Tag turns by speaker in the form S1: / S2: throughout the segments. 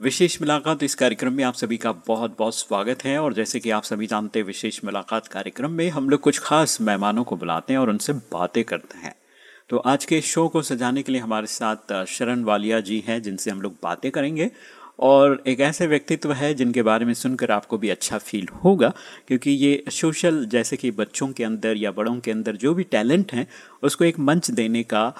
S1: विशेष मुलाकात इस कार्यक्रम में आप सभी का बहुत बहुत स्वागत है और जैसे कि आप सभी जानते हैं, विशेष मुलाकात कार्यक्रम में हम लोग कुछ खास मेहमानों को बुलाते हैं और उनसे बातें करते हैं। तो आज के शो को सजाने के लिए हमारे साथ शरण वालिया जी हैं, जिनसे हम लोग बातें करेंगे। और एक ऐसे व्यक्तित्व है जिनके बारे में सुनकर आपको भी अच्छा फील होगा, क्योंकि ये सोशल, जैसे कि बच्चों के अंदर या बड़ों के अंदर जो भी टैलेंट हैं, उसको एक मंच देने का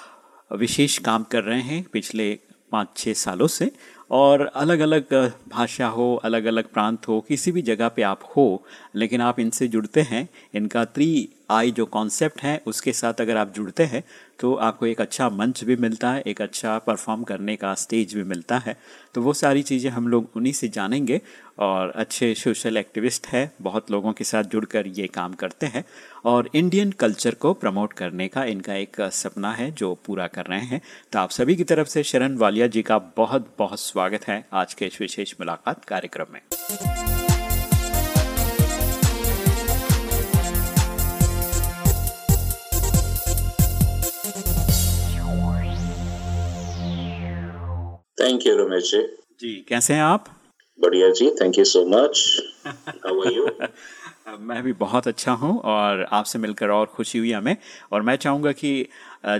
S1: विशेष काम कर रहे हैं पिछले पाँच छः सालों से। और अलग अलग भाषा हो अलग अलग प्रांत हो, किसी भी जगह पे आप हो, लेकिन आप इनसे जुड़ते हैं, इनका थ्री आई जो कॉन्सेप्ट है, उसके साथ अगर आप जुड़ते हैं तो आपको एक अच्छा मंच भी मिलता है, एक अच्छा परफॉर्म करने का स्टेज भी मिलता है। तो वो सारी चीज़ें हम लोग उन्हीं से जानेंगे और अच्छे सोशल एक्टिविस्ट हैं, बहुत लोगों के साथ जुड़कर ये काम करते हैं। और इंडियन कल्चर को प्रमोट करने का इनका एक सपना है, जो पूरा कर रहे हैं। तो आप सभी की तरफ़ से शरण वालिया जी का बहुत बहुत स्वागत है आज के इस विशेष मुलाकात कार्यक्रम में।
S2: Thank यू रमेश जी
S1: जी कैसे हैं आप?
S2: बढ़िया जी thank you so much how are you
S1: मैं भी बहुत अच्छा हूँ और आपसे मिलकर और खुशी हुई हमें। और मैं चाहूँगा कि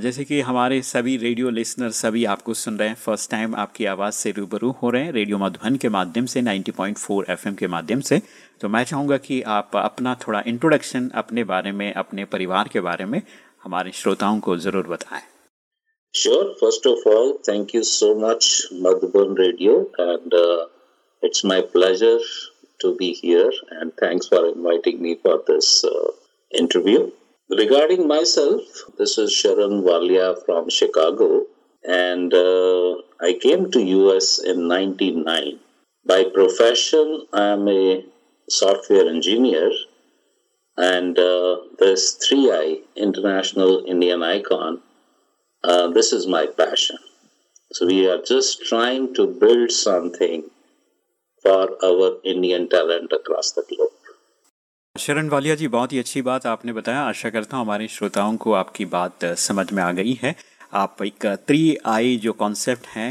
S1: जैसे कि हमारे सभी रेडियो लिसनर सभी आपको सुन रहे हैं फ़र्स्ट टाइम आपकी आवाज़ से रूबरू हो रहे हैं रेडियो मधुबन के माध्यम से 90.4 एफएम के माध्यम से। तो मैं चाहूँगा कि आप अपना थोड़ा इंट्रोडक्शन अपने बारे में अपने परिवार के बारे में हमारे श्रोताओं को ज़रूर बताएँ।
S2: Sure. First of all, thank you so much, Madhuban Radio, and uh, it's my pleasure to be here. And thanks for inviting me for this uh, interview. Regarding myself, this is Sharan Walia from Chicago, and uh, I came to US in '99. By profession, I am a software engineer, and uh, this 3i International Indian Icon uh, this is my passion. So we are just trying to build something for our Indian talent across the globe.
S1: शरण वालिया जी बहुत ही अच्छी बात आपने बताया आशा करता हूँ हमारे श्रोताओं को आपकी बात समझ में आ गई है आप एक थ्री आई जो कॉन्सेप्ट है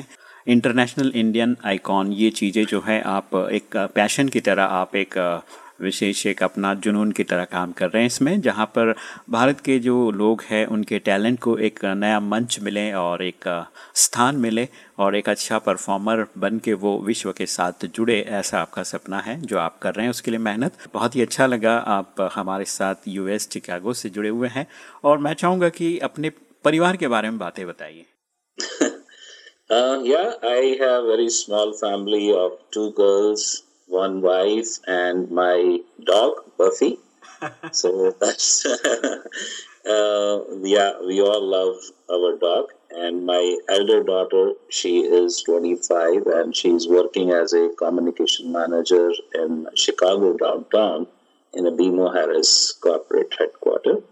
S1: इंटरनेशनल इंडियन आइकॉन ये चीज़ें जो है आप एक पैशन की तरह आप एक विशेष एक अपना जुनून की तरह काम कर रहे हैं इसमें जहाँ पर भारत के जो लोग हैं उनके टैलेंट को एक नया मंच मिले और एक स्थान मिले और एक अच्छा परफॉर्मर बन के वो विश्व के साथ जुड़े ऐसा आपका सपना है जो आप कर रहे हैं उसके लिए मेहनत। बहुत ही अच्छा लगा आप हमारे साथ यूएस चिकागो से जुड़े हुए हैं और मैं चाहूँगा कि अपने परिवार के बारे में बातें बताइए।
S2: Uh, yeah, I have very small family of two girls, one wife, and my dog, Buffy. so that's, uh, yeah, we all love our dog. And my elder daughter, she is 25 and she's working as a communication manager in Chicago downtown in a BMO Harris corporate headquarters.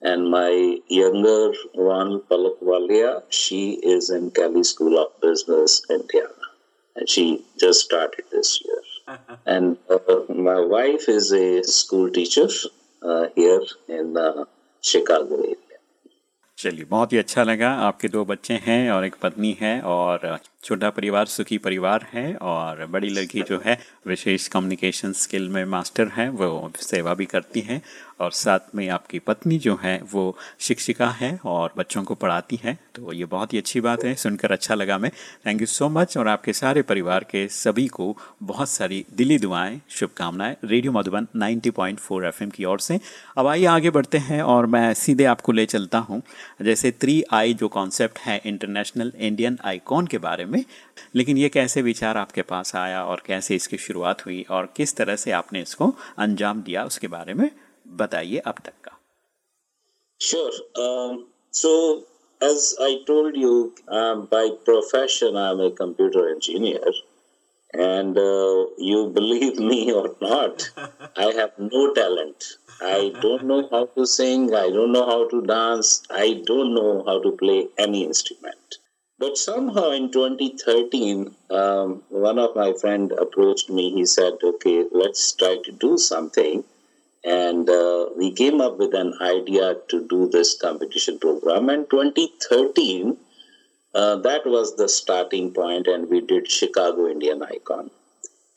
S2: And my younger one, Palak Walia, she is in Kelly School of Business, Indiana. And she just started this year. And uh, my wife is a school teacher uh, here in uh, Chicago area.
S1: चलिए बहुत ही अच्छा लगा आपके दो बच्चे हैं और एक पत्नी है और छोटा परिवार, सुखी परिवार है और बड़ी लड़की जो है, विशेष कम्युनिकेशन स्किल में मास्टर है, वो सेवा भी करती है और साथ में आपकी पत्नी जो है, वो शिक्षिका है और बच्चों को पढ़ाती है। तो ये बहुत ही अच्छी बात है, सुनकर अच्छा लगा मैं। थैंक यू सो मच और आपके सारे परिवार के सभी को बहुत सारी दिली दुआएँ, शुभकामनाएँ। रेडियो मधुबन 90.4 एफएम की ओर से। अब आइए आगे बढ़ते हैं और मैं सीधे आपको ले चलता हूँ। जैसे थ्री आई जो कॉन्सेप्ट है इंटरनेशनल इंडियन आइकॉन के बारे में। लेकिन ये कैसे विचार आपके पास आया और कैसे इसकी शुरुआत हुई और किस तरह से आपने इसको अंजाम दिया उसके बारे में बताइए अब तक का
S2: Sure. Um, as I told you, um, by profession, I'm a computer engineer. And uh, you believe me or not, I have no talent. I don't know how to sing, I don't know how to dance, I don't know how to play any instrument. But somehow in 2013, um, one of my friend approached me. He said, "Okay, let's try to do something." And uh, we came up with an idea to do this competition program. And 2013, uh, that was the starting point, and we did Chicago Indian Icon.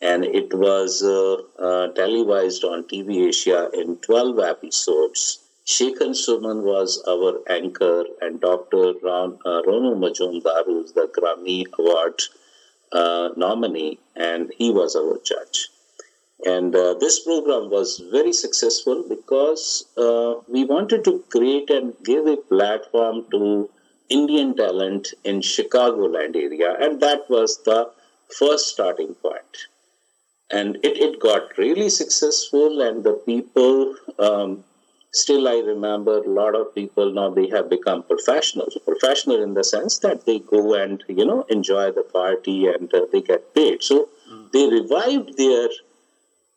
S2: And it was uh, uh televised on TV Asia in 12 episodes Shekhar Suman was our anchor, and Dr. Ron, uh, Ronu Majumdar, who is the Grammy Award uh, nominee, and he was our judge. And uh, this program was very successful because uh, we wanted to create and give a platform to Indian talent in Chicagoland area, and that was the first starting point. And it, it got really successful, and the people um, still I remember a lot of people now they have become professionals. Professional in the sense that they go and you know enjoy the party and uh, they get paid. So mm. they revived their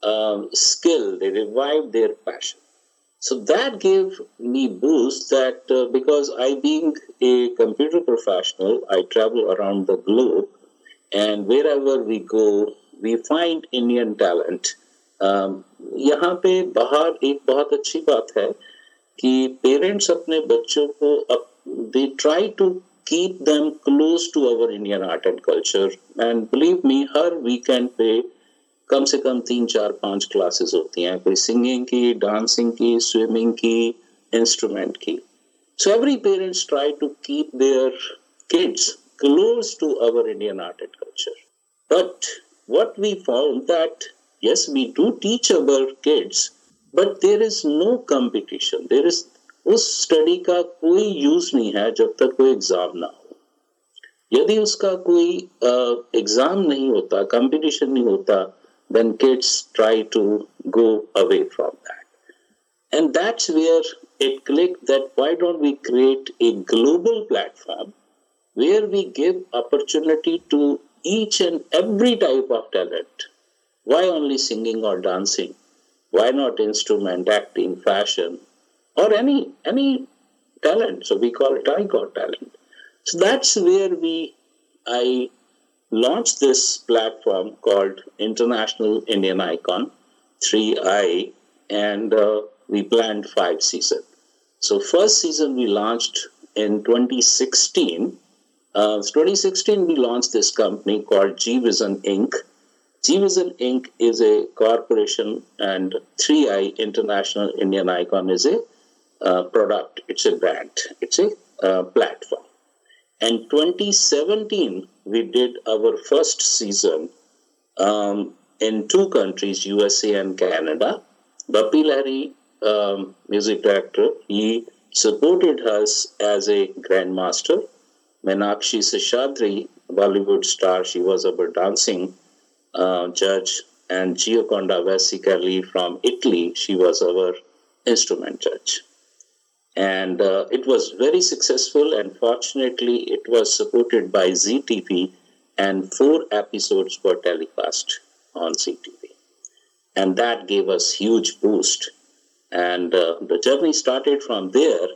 S2: um, skill, they revived their passion. So that gave me boost that uh, because I being a computer professional, I travel around the globe and wherever we go, we find Indian talent यहाँ पे बाहर एक बहुत अच्छी बात है कि parents अपने बच्चों को they try to keep them close to our Indian art and culture and believe me her weekend पे कम से कम तीन, चार, पाँच क्लासेस होती हैं, कोई सिंगिंग की डांसिंग की स्विमिंग की इंस्ट्रूमेंट की so every parents try to keep their kids close to our Indian art and culture. But what we found that yes, we do teach our kids, but there is no competition. There is उस study का कोई use नहीं है जब तक कोई exam ना हो यदि उसका कोई एग्जाम uh, नहीं होता कंपटीशन नहीं होता then kids try to go away from that. And that's where it clicked that why don't we create a global platform where we give opportunity to each and every type of talent why only singing or dancing? Why not instrument, acting, fashion, or any any talent? So we call it I got talent. So that's where we I launched this platform called International Indian Icon 3i, and uh, we planned five seasons. So first season we launched in 2016. Uh, 2016 we launched this company called G Vision Inc GVision Inc. is a corporation and 3i International Indian Icon is a uh, product, it's a brand, it's a uh, platform. And 2017, we did our first season um, in two countries, USA and Canada. Bappi Lahiri, um, music director, he supported us as a grandmaster. Meenakshi Seshadri, Bollywood star, she was our dancing uh, judge, and Gioconda Vesicali from Italy. She was our instrument judge. And uh, it was very successful, and fortunately, it was supported by ZTV, and four episodes were telecast on ZTV. And that gave us huge boost. And uh, the journey started from there.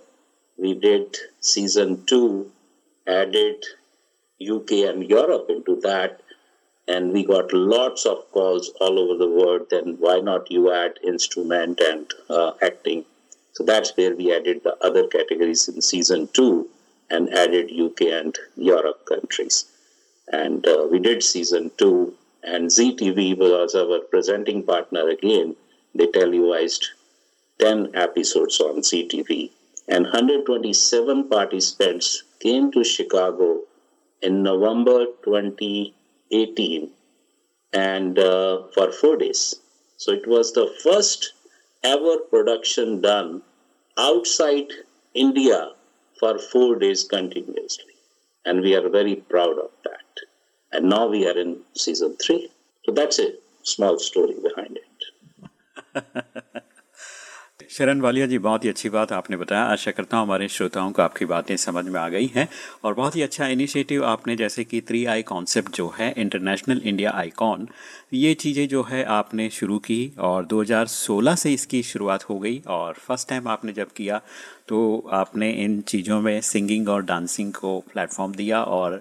S2: We did season two, added UK and Europe into that, and we got lots of calls all over the world then why not you add instrument and uh, acting? So that's where we added the other categories in season two and added uk and europe countries. And uh, we did season two and ztv was our presenting partner again. They televised 10 episodes on ztv and 127 participants came to chicago in november 20 18 and uh, for four days. So it was the first ever production done outside India for four days continuously. And we are very proud of that. And now we are in season three. So that's a small story behind it.
S1: शरण वालिया जी, बहुत ही अच्छी बात आपने बताया। आशा करता हूँ हमारे श्रोताओं को आपकी बातें समझ में आ गई हैं और बहुत ही अच्छा इनिशिएटिव आपने, जैसे कि थ्री आई कॉन्सेप्ट जो है इंटरनेशनल इंडिया आइकॉन ये चीज़ें जो है आपने शुरू की और 2016 से इसकी शुरुआत हो गई और फ़र्स्ट टाइम आपने जब किया तो आपने इन चीज़ों में सिंगिंग और डांसिंग को प्लेटफॉर्म दिया और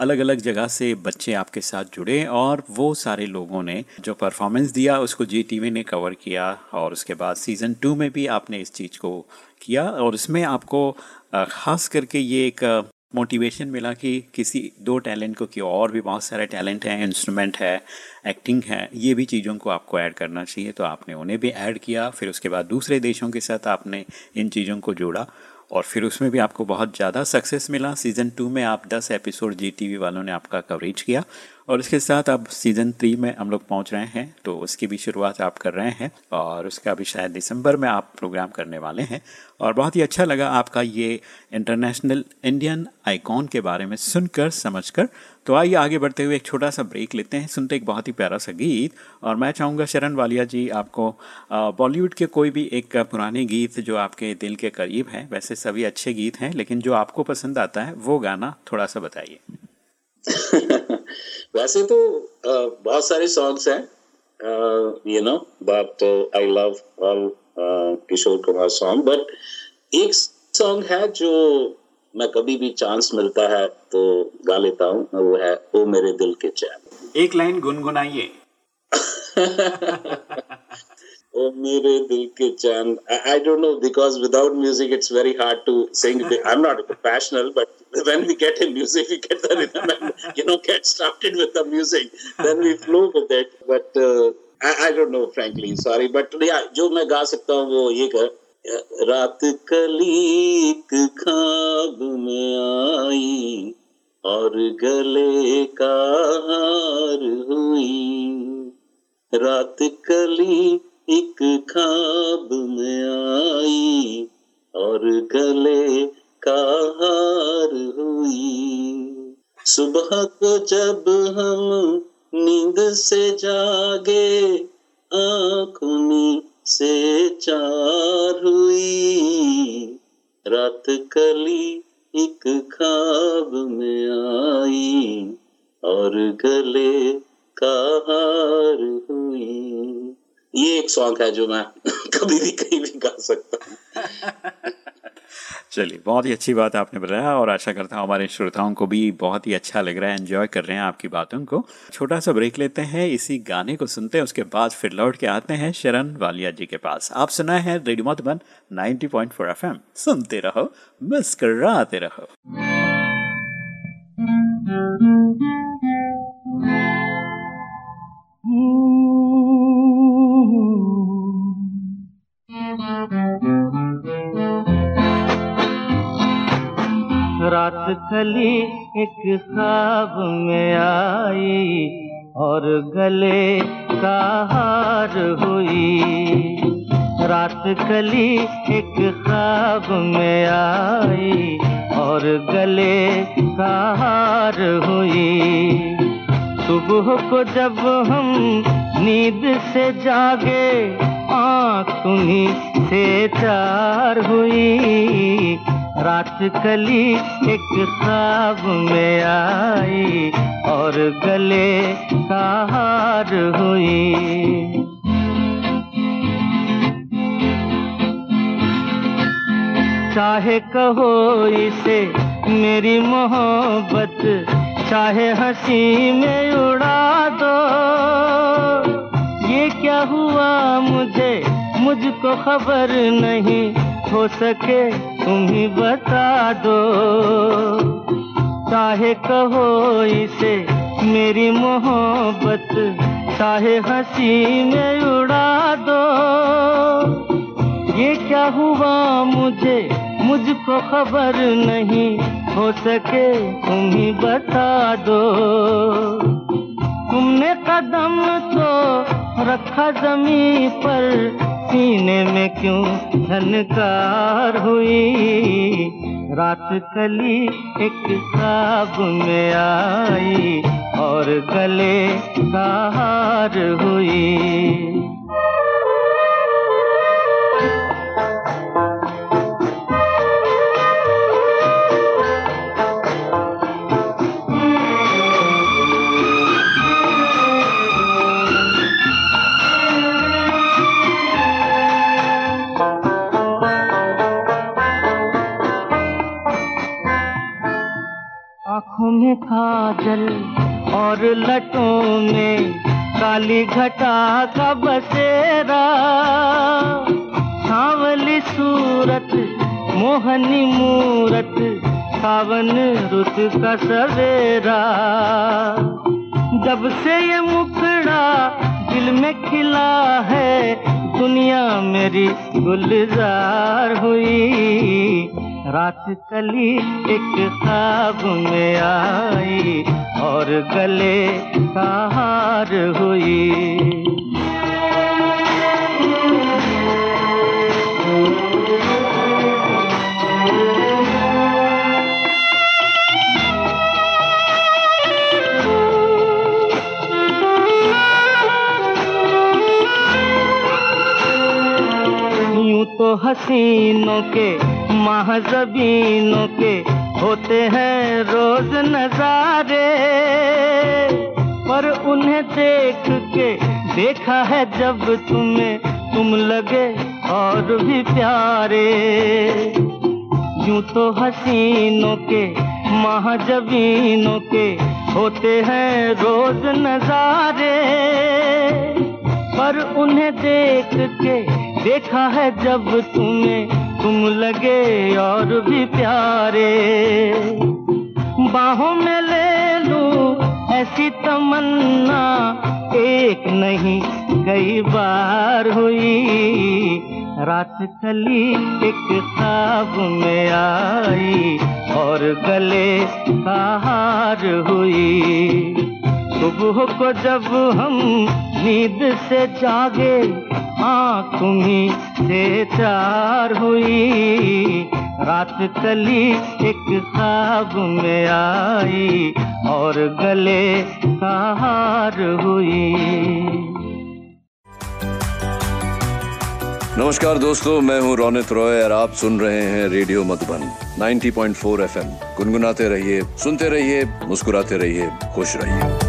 S1: अलग अलग जगह से बच्चे आपके साथ जुड़े और वो सारे लोगों ने जो परफॉर्मेंस दिया, उसको जी टी ने कवर किया और उसके बाद सीज़न टू में भी आपने इस चीज़ को किया और इसमें आपको ख़ास करके ये एक मोटिवेशन मिला कि किसी दो टैलेंट को कि और भी बहुत सारे टैलेंट हैं इंस्ट्रूमेंट है एक्टिंग है, ये भी चीज़ों को आपको ऐड करना चाहिए। तो आपने उन्हें भी ऐड किया, फिर उसके बाद दूसरे देशों के साथ आपने इन चीज़ों को जोड़ा। और फिर उसमें भी आपको बहुत ज़्यादा सक्सेस मिला। सीज़न टू में आप 10 एपिसोड जी टी वालों ने आपका कवरेज किया। और इसके साथ अब सीज़न थ्री में हम लोग पहुँच रहे हैं तो उसकी भी शुरुआत आप कर रहे हैं और उसका भी शायद दिसंबर में आप प्रोग्राम करने वाले हैं। और बहुत ही अच्छा लगा आपका ये इंटरनेशनल इंडियन आइकॉन के बारे में सुनकर, समझकर। तो आइए आगे बढ़ते हुए एक छोटा सा ब्रेक लेते हैं, सुनते एक बहुत ही प्यारा सा गीत। और मैं चाहूँगा शरण वालिया जी, आपको बॉलीवुड के कोई भी एक पुराने गीत जो आपके दिल के करीब हैं, वैसे सभी अच्छे गीत हैं, लेकिन जो आपको पसंद आता है, वो गाना थोड़ा सा बताइए।
S2: वैसे तो बहुत सारे सॉन्ग्स हैं। You know but I love all Kishore Kumar song but एक सॉन्ग है जो मैं कभी भी चांस मिलता है तो गा लेता हूँ वो है ओ मेरे दिल के चैन।
S1: एक लाइन गुनगुनाइए।
S2: ओ मेरे दिल के चैन। I don't know because without music it's very hard to sing I am not passional but when we get in music, we get the rhythm and you know get started with the music. Then we flow with it. But uh, I, I don't know, frankly. Sorry, but yeah, जो मैं गा सकता हूँ वो ये कर रात कलीक खाब में आई और गले का हार हुई रात कली एक खाब में आई और गले का हार हुई। सुबह को जब हम नींद से जागे, आँखों से चार हुई। रात कली एक खाब में आई और गले का हार हुई। ये एक सॉन्ग है जो मैं कभी भी कहीं भी गा सकता हूँ।
S1: चलिए, बहुत ही अच्छी बात आपने बताया और आशा करता हूँ हमारे श्रोताओं को भी बहुत ही अच्छा लग रहा है एंजॉय कर रहे हैं आपकी बातों को। छोटा सा ब्रेक लेते हैं, इसी गाने को सुनते हैं, उसके बाद फिर लौट के आते हैं शरण वालिया जी के पास। आप सुना है रेडियो मधुबन 90.4 एफएम। सुनते रहो, मुस्कराते रहो।
S3: खली एक खाब में आई और गले का हार हुई। रात कली एक खाब में आई और गले का हार हुई। सुबह को जब हम नींद से जागे, आँख तुम्ही से चार हुई। रात कली एक खाब में आई और गले का हार हुई। चाहे कहो इसे मेरी मोहब्बत, चाहे हँसी में उड़ा दो। ये क्या हुआ मुझे, मुझको खबर नहीं हो सके। तुम ही बता दो। चाहे कहो इसे मेरी मोहब्बत, चाहे हँसी में उड़ा दो। ये क्या हुआ मुझे? मुझको खबर नहीं, हो सके तुम ही बता दो। तुमने कदम तो रखा जमी पर सीने में क्यों धनकार हुई? रात कली एक साब में आई और गले का हार हुई। में काजल और लटों में काली घटा का बसेरा। सांवली सूरत, मोहनी मूरत, सावन रुत का सवेरा। जब से ये मुखड़ा दिल में खिला है, दुनिया मेरी गुलजार हुई। रात कली एक ख्वाब में आई और गले का हार हुई। तो हसीनों के महजबीनों के होते हैं रोज नजारे, पर उन्हें देख के देखा है जब तुम्हें तुम लगे और भी प्यारे। यूँ तो हसीनों के, महाजबीनों के होते हैं रोज नजारे, पर उन्हें देख के देखा है जब तुम्हें तुम लगे और भी प्यारे। बाहों में ले लूँ ऐसी तमन्ना। एक नहीं, कई बार हुई। रात कली एक ख्वाब में आई। और गले का हार हुई। सुबह को जब हम नींद से जागे, आँख तुम्ही से चार हुई। रात कली एक ख्वाब में आई और गले का हार हुई।
S4: नमस्कार दोस्तों, मैं हूँ रोनित रॉय और आप सुन रहे हैं रेडियो मधुबन 90.4 एफएम। गुनगुनाते रहिए, सुनते रहिए, मुस्कुराते रहिए, खुश रहिए।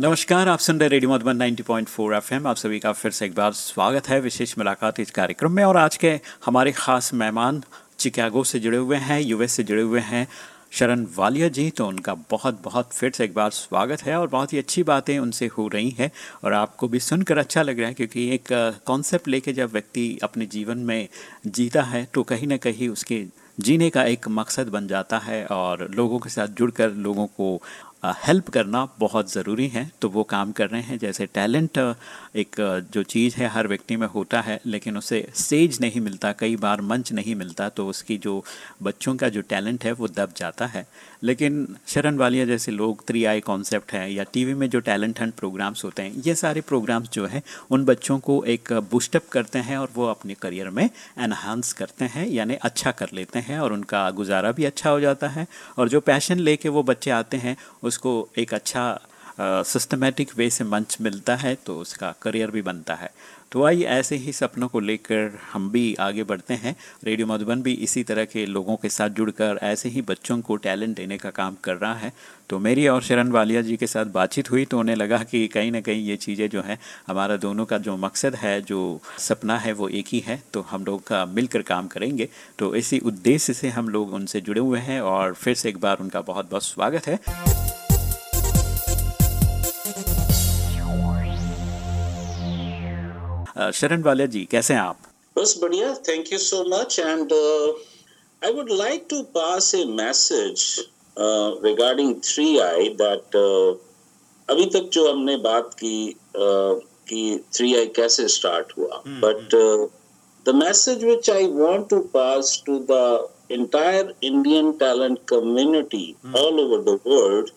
S1: नमस्कार, आप सुन रहे रेडियो मधुबन 90.4 एफएम। आप सभी का फिर से एक बार स्वागत है विशेष मुलाकात इस कार्यक्रम में। और आज के हमारे खास मेहमान चिकागो से जुड़े हुए हैं, यूएस से जुड़े हुए हैं, शरण वालिया जी तो उनका बहुत बहुत फिर से एक बार स्वागत है। और बहुत ही अच्छी बातें उनसे हो रही हैं और आपको भी सुनकर अच्छा लग रहा है, क्योंकि एक कॉन्सेप्ट लेके जब व्यक्ति अपने जीवन में जीता है तो कहीं ना कहीं उसके जीने का एक मकसद बन जाता है। और लोगों के साथ जुड़कर लोगों को हेल्प करना बहुत ज़रूरी है। तो वो काम कर रहे हैं। जैसे टैलेंट एक जो चीज़ है, हर व्यक्ति में होता है, लेकिन उसे स्टेज नहीं मिलता। कई बार मंच नहीं मिलता तो उसकी जो बच्चों का जो टैलेंट है, वो दब जाता है। लेकिन शरण वालिया जैसे लोग थ्री आई कॉन्सेप्ट है या टीवी में जो टैलेंट हंट प्रोग्राम्स होते हैं, ये सारे प्रोग्राम्स जो है, उन बच्चों को एक बूस्टअप करते हैं और वो अपने करियर में एनहांस करते हैं, यानी अच्छा कर लेते हैं और उनका गुजारा भी अच्छा हो जाता है। और जो पैशन लेके वो बच्चे आते हैं उसको एक अच्छा सिस्टमेटिक वे से मंच मिलता है तो उसका करियर भी बनता है। तो आइए ऐसे ही सपनों को लेकर हम भी आगे बढ़ते हैं। रेडियो मधुबन भी इसी तरह के लोगों के साथ जुड़कर ऐसे ही बच्चों को टैलेंट देने का काम कर रहा है। तो मेरी और शरण वालिया जी के साथ बातचीत हुई तो उन्हें लगा कि कहीं ना कहीं ये चीज़ें जो हैं, हमारा दोनों का जो मकसद है, जो सपना है वो एक ही है तो हम लोग का मिलकर काम करेंगे। तो इसी उद्देश्य से हम लोग उनसे जुड़े हुए हैं और फिर से एक बार उनका बहुत बहुत स्वागत है। शरण वालिया जी कैसे हैं आप?
S2: बस बढ़िया thank you so much and I would like to pass a message regarding three I that अभी तक जो हमने बात की uh, कि थ्री आई कैसे स्टार्ट हुआ। But the message which I want to pass to the entire Indian talent community all over the world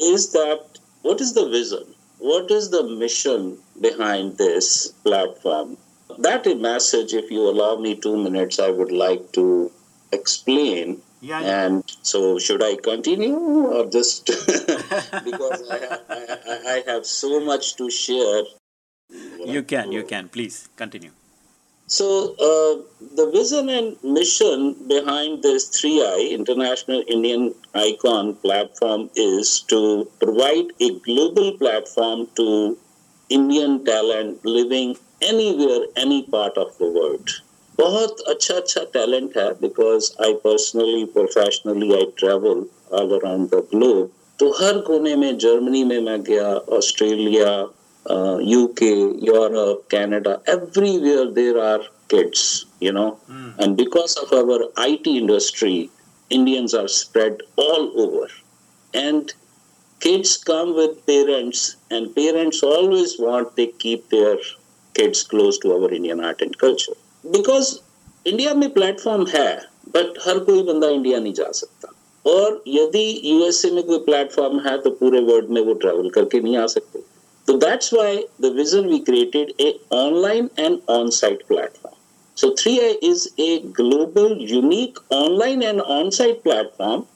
S2: is that what is the vision? What is the mission behind this platform? That message, if you allow me two minutes, I would like to explain.
S1: Yeah, yeah.
S2: And so, should I continue or just because I have, I, I- I have so much to share?
S1: You can, you can. Please continue.
S2: So, uh, the vision and mission behind this 3i International Indian Icon platform is to provide a global platform to Indian talent living anywhere, any part of the world. बहुत अच्छा अच्छा talent है because I personally professionally I travel all around the globe तो हर कोने में Germany में मैं गया Australia UK Europe Canada everywhere there are kids you know and because of our IT industry Indians are spread all over and kids come with parents and parents always want they keep their kids close to our Indian art and culture because India में platform है but हर कोई बंदा India नहीं जा सकता और यदि USA में कोई प्लेटफॉर्म है तो पूरे वर्ल्ड में वो ट्रैवल करके नहीं आ सकते so that's why the vision we created a online and on-site platform. So 3i is a global, unique online and on-site platform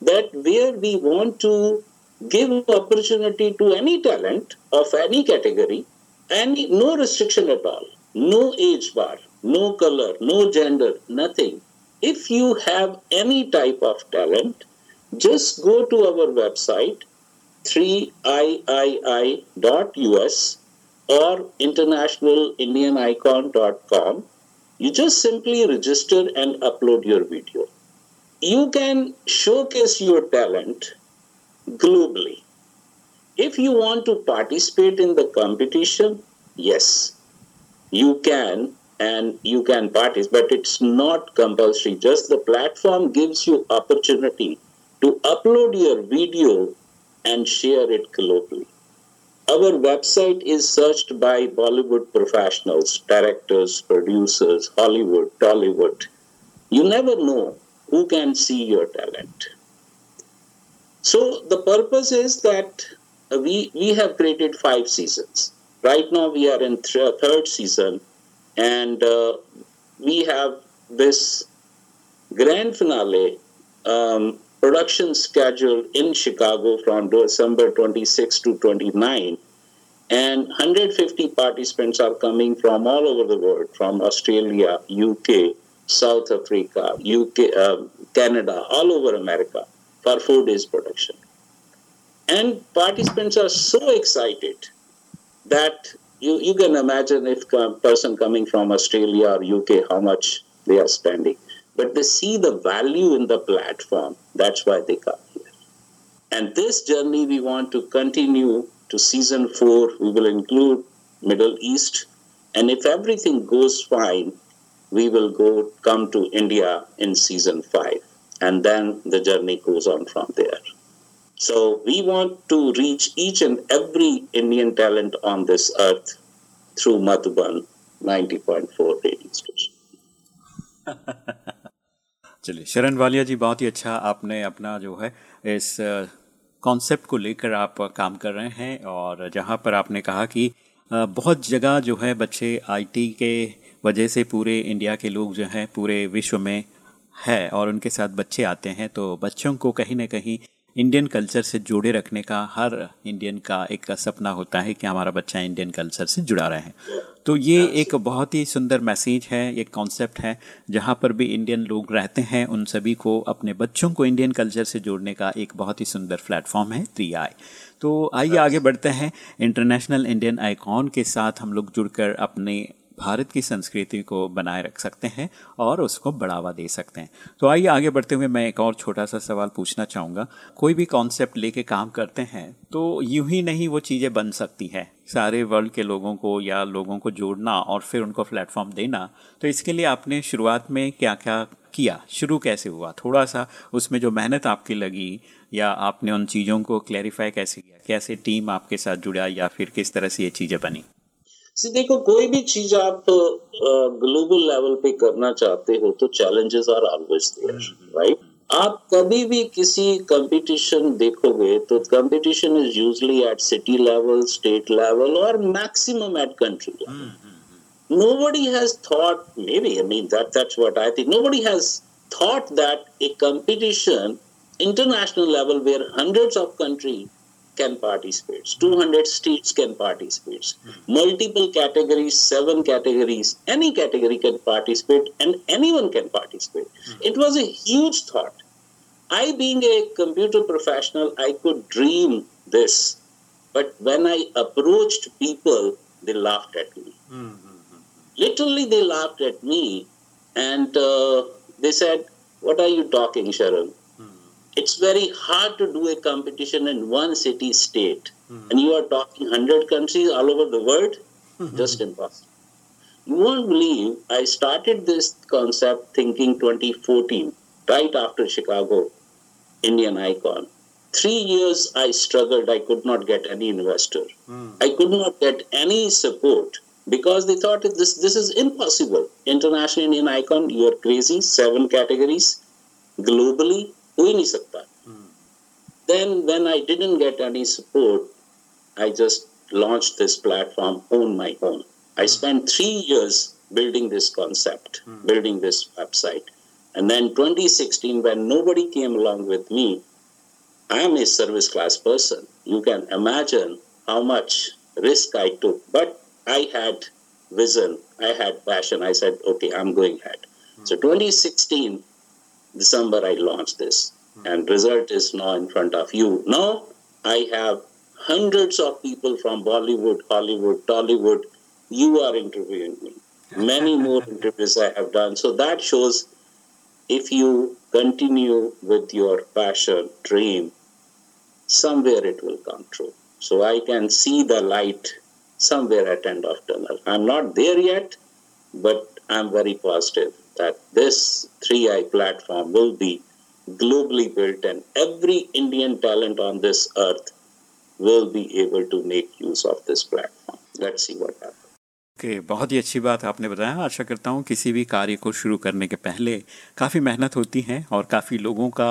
S2: that where we want to give opportunity to any talent of any category any no restriction at all, no age bar, no color, no gender, nothing. If you have any type of talent, just go to our website 3iii.us or internationalindianicon.com you just simply register and upload your video. You can showcase your talent globally. If you want to participate in the competition, yes, you can and you can participate, but it's not compulsory. Just the platform gives you opportunity to upload your video and share it globally. Our website is searched by Bollywood professionals, directors, producers, Hollywood, Tollywood. You never know who can see your talent. So the purpose is that we we have created five seasons. Right now we are in th- third season, and uh, we have this grand finale um, production schedule in Chicago from December 26 to 29. And 150 participants are coming from all over the world, from Australia, UK, South Africa, UK, uh, Canada, all over America for four days production. And participants are so excited that you, you can imagine if a person coming from Australia or UK, how much they are spending but they see the value in the platform. That's why they come here. And this journey we want to continue to season four. We will include Middle East, and if everything goes fine, we will go come to India in season five, and then the journey goes on from there. So we want to reach each and every Indian talent on this earth through Madhuban 90.4 radio station.
S1: चलिए, शरण वालिया जी, बहुत ही अच्छा आपने अपना जो है, इस कॉन्सेप्ट को लेकर आप काम कर रहे हैं और जहाँ पर आपने कहा कि बहुत जगह जो है बच्चे आईटी के वजह से पूरे इंडिया के लोग जो हैं, पूरे विश्व में है और उनके साथ बच्चे आते हैं तो बच्चों को कहीं ना कहीं इंडियन कल्चर से जोड़े रखने का हर इंडियन का एक सपना होता है कि हमारा बच्चा इंडियन कल्चर से जुड़ा रहे। तो ये एक बहुत ही सुंदर मैसेज है एक कॉन्सेप्ट है जहाँ पर भी इंडियन लोग रहते हैं उन सभी को अपने बच्चों को इंडियन कल्चर से जोड़ने का एक बहुत ही सुंदर प्लेटफॉर्म है थ्री आई तो आइए आगे बढ़ते हैं। इंटरनेशनल इंडियन आइकॉन के साथ हम लोग जुड़कर अपने भारत की संस्कृति को बनाए रख सकते हैं और उसको बढ़ावा दे सकते हैं। तो आइए आगे बढ़ते हुए मैं एक और छोटा सा सवाल पूछना चाहूँगा। कोई भी कॉन्सेप्ट लेके काम करते हैं तो यूँ ही नहीं वो चीज़ें बन सकती हैं। सारे वर्ल्ड के लोगों को या लोगों को जोड़ना और फिर उनको प्लेटफॉर्म देना तो इसके लिए आपने शुरुआत में क्या क्या? किया शुरू कैसे हुआ? थोड़ा सा उसमें जो मेहनत आपकी लगी या आपने उन चीज़ों को क्लैरिफाई कैसे किया? कैसे टीम आपके साथ जुड़ा या फिर किस तरह से ये चीज़ें बनी?
S2: सी देखो कोई भी चीज़ आप ग्लोबल लेवल पे करना चाहते हो तो चैलेंजेस आर ऑलवेज राइट आप कभी भी किसी कंपटीशन देखोगे तो competition is usually at city level state level और maximum at country level nobody has thought maybe I mean that that's what I think no has thought that a competition international level where hundreds of country can participate. 200 states can participate. Multiple categories seven categories any category can participate and anyone can participate. Hmm. It was a huge thought. I being a computer professional i could dream this but when i approached people they laughed at me. Hmm, hmm, Literally they laughed at me And uh, they said, What are you talking, Sharon? It's very hard to do a competition in one city state. Hmm. And you are talking 100 countries all over the world? Hmm. Just impossible. You won't believe I started this concept thinking 2014, right after Chicago Indian Icon. Three years I struggled, I could not get any investor. Hmm. I could not get any support because they thought this, this is impossible. International Indian Icon, you are crazy, seven categories globally, हो ही नहीं सकता. Then when I didn't get any support, I just launched this platform on my own. I spent three years building this concept, building this website. And then 2016, when nobody came along with me, I am a service class person. You can imagine how much risk I took. But I had vision, I had passion. I said, okay, I'm going ahead. So 2016, December, I launched this. Hmm. And result is now in front of you. Now I have hundreds of people from Bollywood, Hollywood, Tollywood. You are interviewing me. Many more interviews I have done. So that shows if you continue with your passion, dream, somewhere it will come true. So I can see the light somewhere at end of tunnel. I'm not there yet, but I'm very positive that this 3i platform will be globally built and every Indian talent on this earth will be able to make use of this platform. Let's see what happens.
S1: Okay okay, बहुत ही अच्छी बात आपने बताया आशा करता हूँ किसी भी कार्य को शुरू करने के पहले काफ़ी मेहनत होती है और काफ़ी लोगों का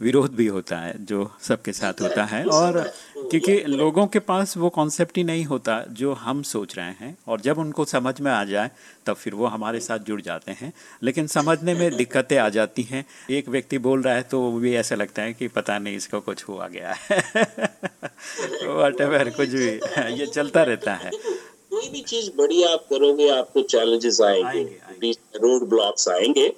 S1: विरोध भी होता है जो सबके साथ होता है और क्योंकि लोगों के पास वो कॉन्सेप्ट ही नहीं होता जो हम सोच रहे हैं और जब उनको समझ में आ जाए तब फिर वो हमारे साथ जुड़ जाते हैं। लेकिन समझने में दिक्कतें आ जाती हैं। एक व्यक्ति बोल रहा है तो वो भी ऐसा लगता है कि पता नहीं इसको कुछ हुआ गया है। वट एवर कुछ भी। ये चलता रहता है।
S2: कोई भी चीज़ बड़ी आप करोगे आपको चैलेंजेस आएँगे। रोड ब्लॉक्स आएँगे।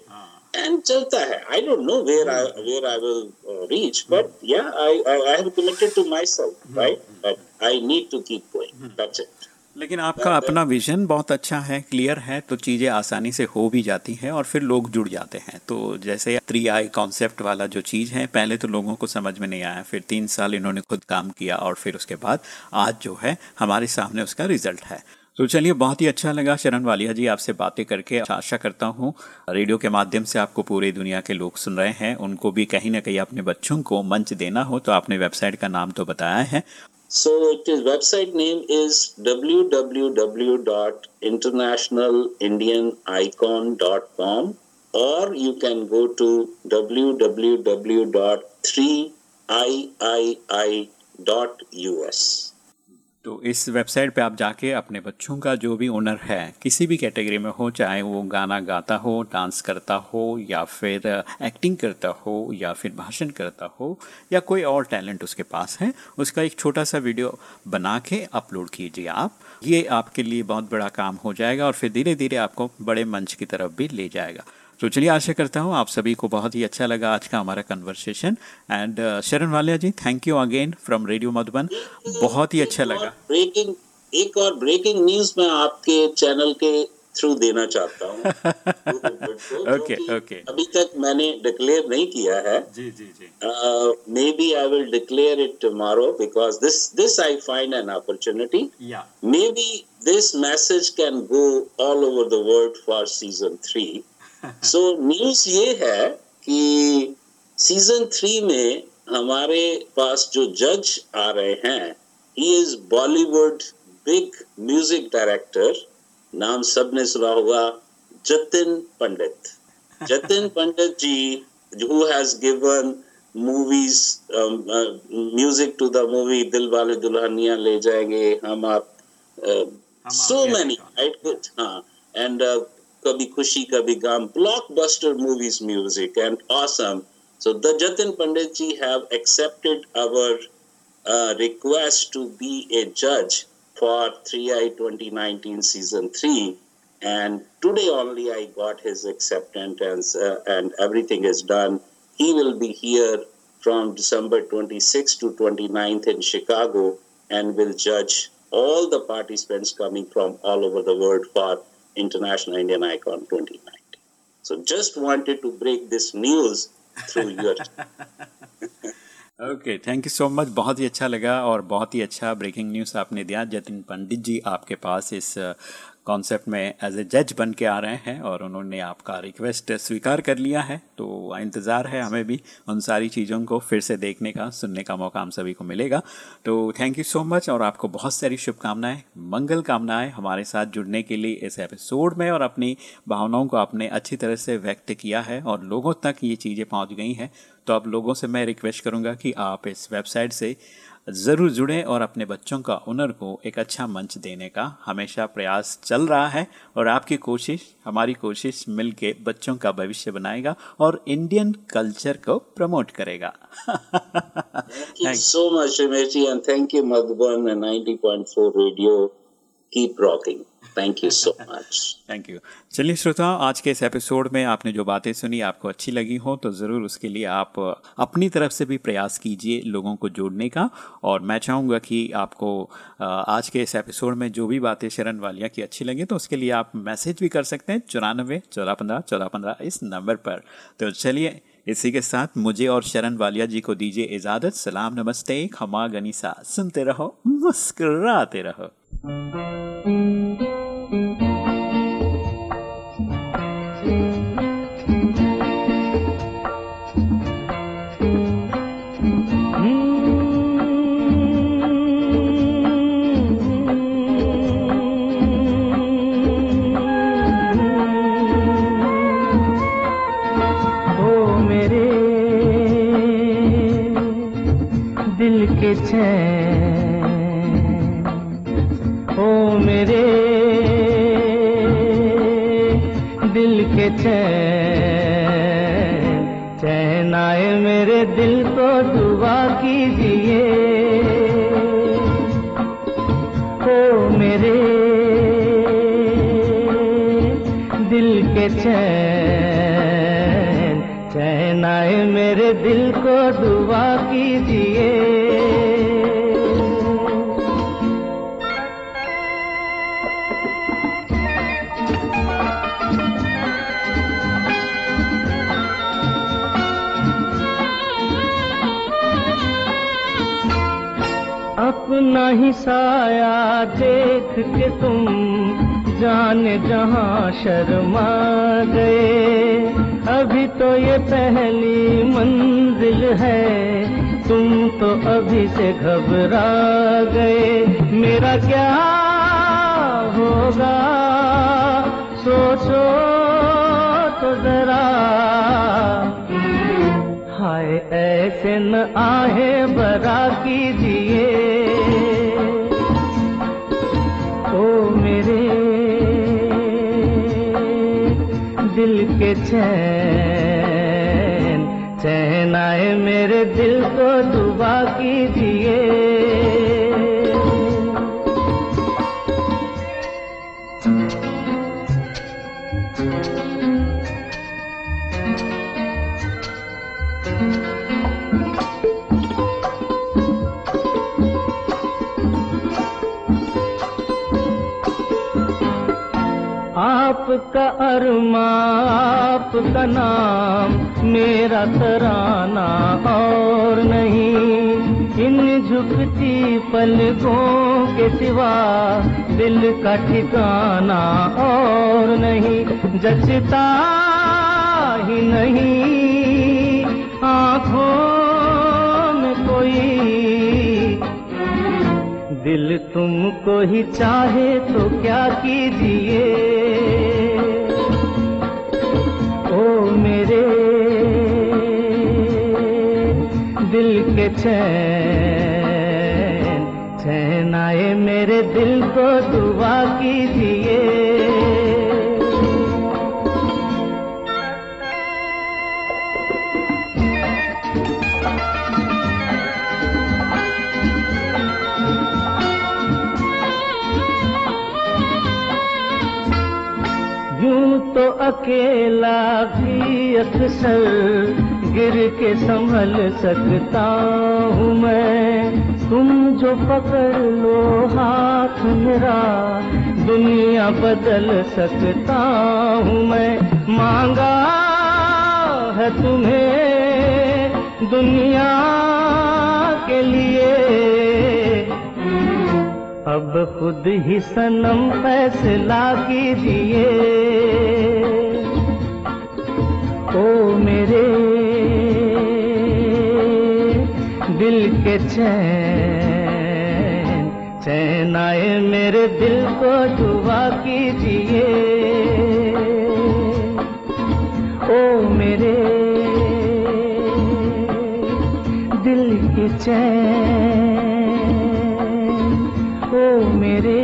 S2: एंड चलता है I don't know where I where I will reach but yeah I I have committed to myself right but I need to keep going that's it
S1: लेकिन आपका अपना विजन बहुत अच्छा है क्लियर है तो चीज़ें आसानी से हो भी जाती हैं और फिर लोग जुड़ जाते हैं। तो जैसे थ्री आई कॉन्सेप्ट वाला जो चीज़ है पहले तो लोगों को समझ में नहीं आया फिर तीन साल इन्होंने खुद काम किया और फिर उसके बाद आज जो है हमारे सामने उसका रिज़ल्ट है। तो चलिए, बहुत ही अच्छा लगा शरण वालिया जी आपसे बातें करके। आशा करता हूँ, रेडियो के माध्यम से आपको पूरी दुनिया के लोग सुन रहे हैं। उनको भी कहीं ना कहीं अपने बच्चों को मंच देना हो तो आपने वेबसाइट का नाम तो बताया है।
S2: So So it is website name is www.internationalindianicon.com or you can go to www.3iii.us.
S1: तो इस वेबसाइट पे आप जाके अपने बच्चों का जो भी ओनर है, किसी भी कैटेगरी में हो, चाहे वो गाना गाता हो, डांस करता हो, या फिर एक्टिंग करता हो, या फिर भाषण करता हो, या कोई और टैलेंट उसके पास है, उसका एक छोटा सा वीडियो बना के अपलोड कीजिए आप। ये आपके लिए बहुत बड़ा काम हो जाएगा और फिर धीरे धीरे आपको बड़े मंच की तरफ़ भी ले जाएगा। तो चलिए आशा करता हूँ आप सभी को बहुत ही अच्छा लगा आज का हमारा conversation and Sharan Walia ji thank you again from radio Madhuban बहुत ही अच्छा लगा।
S2: ब्रेकिंग एक और ब्रेकिंग न्यूज़ मैं आपके चैनल के थ्रू देना चाहता हूँ।
S1: ओके ओके
S2: अभी तक मैंने डिक्लेयर नहीं किया है।
S1: जी जी जी।
S2: Maybe I will declare it tomorrow because this this I find
S1: an
S2: opportunity maybe this message can go all over the world for season three so news ये है कि सीज़न थ्री में हमारे पास जो जज आ रहे हैं he is Bollywood big music director नाम सबने सुना होगा जतिन पंडित। जतिन पंडित जी who has given movies um, uh, music to the movie दिल वाले दुल्हनिया ले जाएँगे हम आप uh, so many right? good हाँ। And uh, Kabhi Khushi Kabhi Gam, blockbuster movies music and awesome. So the Jatin Panditji have accepted our uh, request to be a judge for 3i 2019 season 3 and today only I got his acceptance and, uh, and everything is done. He will be here from December 26th to 29th in Chicago and will judge all the participants coming from all over the world for International Indian Icon 2019. So just wanted to break this news through your.
S1: Okay thank you so much बहुत ही अच्छा लगा और बहुत ही अच्छा breaking news आपने दिया जतिन पंडित जी आपके पास इस कॉन्सेप्ट में एज ए जज बन के आ रहे हैं और उन्होंने आपका रिक्वेस्ट स्वीकार कर लिया है। तो इंतज़ार है हमें भी उन सारी चीज़ों को फिर से देखने का, सुनने का मौका हम सभी को मिलेगा। तो थैंक यू सो मच और आपको बहुत सारी शुभकामनाएँ, मंगल कामनाएँ हमारे साथ जुड़ने के लिए इस एपिसोड में और अपनी भावनाओं को आपने अच्छी तरह से व्यक्त किया है और लोगों तक ये चीज़ें पहुँच गई हैं। तो अब लोगों से मैं रिक्वेस्ट करूँगा कि आप इस वेबसाइट से ज़रूर जुड़ें और अपने बच्चों का हुनर को एक अच्छा मंच देने का हमेशा प्रयास चल रहा है और आपकी कोशिश हमारी कोशिश मिल के बच्चों का भविष्य बनाएगा और इंडियन कल्चर को प्रमोट करेगा।
S2: Thank so much, Ramesh, and thank you, 90.4 radio keep rocking. Thank you so much
S1: thank you चलिए श्रोताओं आज के इस एपिसोड में आपने जो बातें सुनी आपको अच्छी लगी हो तो ज़रूर उसके लिए आप अपनी तरफ़ से भी प्रयास कीजिए लोगों को जोड़ने का। और मैं चाहूँगा कि आपको आज के इस एपिसोड में जो भी बातें शरण वालिया की अच्छी लगी तो उसके लिए आप मैसेज भी कर सकते हैं चौरानबे चौदह पंद्रह चौदह पंद्रह इस नंबर पर। तो चलिए इसी के साथ मुझे और शरण वालिया जी को दीजिए इजाज़त। सलाम, नमस्ते, खमा गनीसा। सुनते रहो, मुस्कुराते रहो।
S3: चैन ओ मेरे दिल के चैन चैन मेरे दिल को, दुआ कीजिए। ओ मेरे दिल के चैन चैन मेरे दिल को, दुआ साया देख के तुम जाने जहाँ शर्मा गए। अभी तो ये पहली मंजिल है, तुम तो अभी से घबरा गए। मेरा क्या होगा? सोचो तो जरा। हाय ऐसे न आहे बरा कीजिए। के चैन चैन आए मेरे दिल को दुबा कीजिए आपका अरमा आपका नाम मेरा तराना और नहीं। इन झुकती पलकों के सिवा दिल का ठिकाना और नहीं। जचता ही नहीं आँखों में कोई। दिल तुमको ही चाहे तो क्या कीजिए? ओ मेरे। दिल के चैन चैन आए मेरे दिल को दुआ कीजिए। अकेला भी अक्सर गिर के संभल सकता हूँ मैं। तुम जो पकड़ लो हाथ मेरा, दुनिया बदल सकता हूँ मैं। मांगा है तुम्हें दुनिया के लिए। अब खुद ही सनम फैसला कीजिए। ओ मेरे दिल के चैन चैन आए मेरे दिल को दुआ कीजिए। ओ मेरे दिल के चैन, ओ मेरे